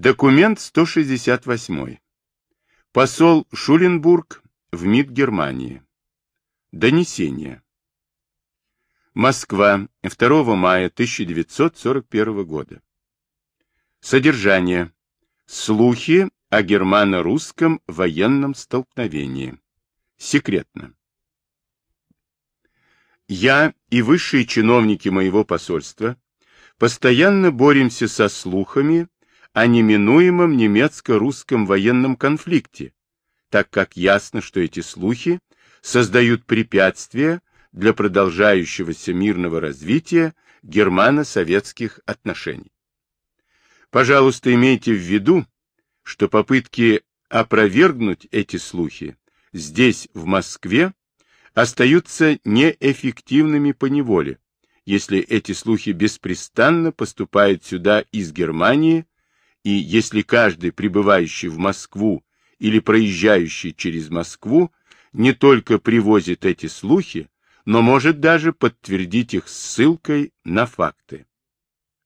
Документ 168. Посол Шуленбург в МИД Германии. Донесение. Москва, 2 мая 1941 года. Содержание. Слухи о германо-русском военном столкновении. Секретно. Я и высшие чиновники моего посольства постоянно боремся со слухами о неминуемом немецко-русском военном конфликте, так как ясно, что эти слухи создают препятствия для продолжающегося мирного развития германо-советских отношений. Пожалуйста, имейте в виду, что попытки опровергнуть эти слухи здесь, в Москве, остаются неэффективными по неволе, если эти слухи беспрестанно поступают сюда из Германии, и если каждый, прибывающий в Москву или проезжающий через Москву, не только привозит эти слухи, но может даже подтвердить их ссылкой на факты.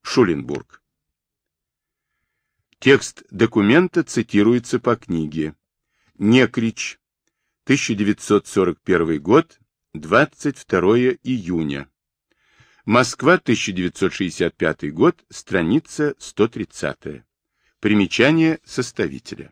Шуленбург. Текст документа цитируется по книге «Некрич», 1941 год, 22 июня. Москва, 1965 год, страница 130. Примечание составителя.